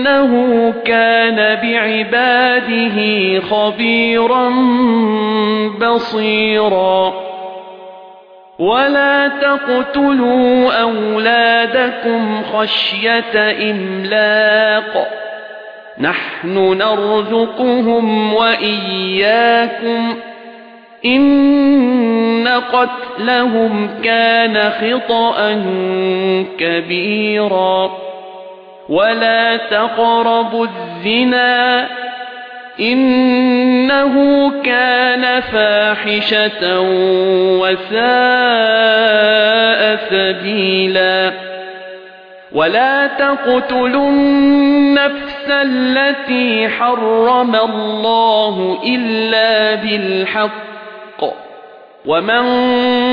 إِنَّهُ كَانَ بِعِبَادِهِ خَبِيرًا بَصِيرًا. وَلَا تَقْتُلُوا أَوْلَادَكُمْ خَشْيَةَ إِمْلَاقٍ. نَحْنُ نَرْزُقُهُمْ وَإِيَّاكُمْ. إِنَّ قَتْلَهُمْ كَانَ خِطْئًا كَبِيرًا. ولا تقربوا الزنا إنه كان فاحشة وساء سبيلا ولا تقتلوا النفس التي حرم الله إلا بالحق ومن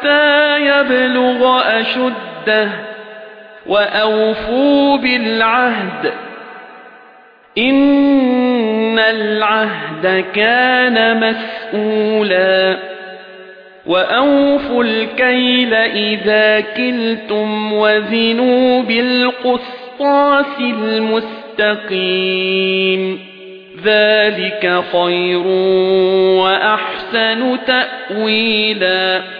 حتى يبلغ أشده وأوفوا بالعهد. إن العهد كان مسؤولا. وأوفوا الكيل إذا كلتم وزنوا بالقسطاس المستقيم. ذلك خير وأحسن تأويلا.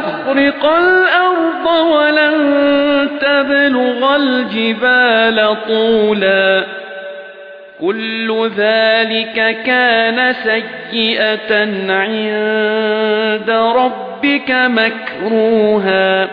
تخرق الأرض ولن تبلغ الجبال طولا. كل ذلك كان سيئة عند ربك مكروها.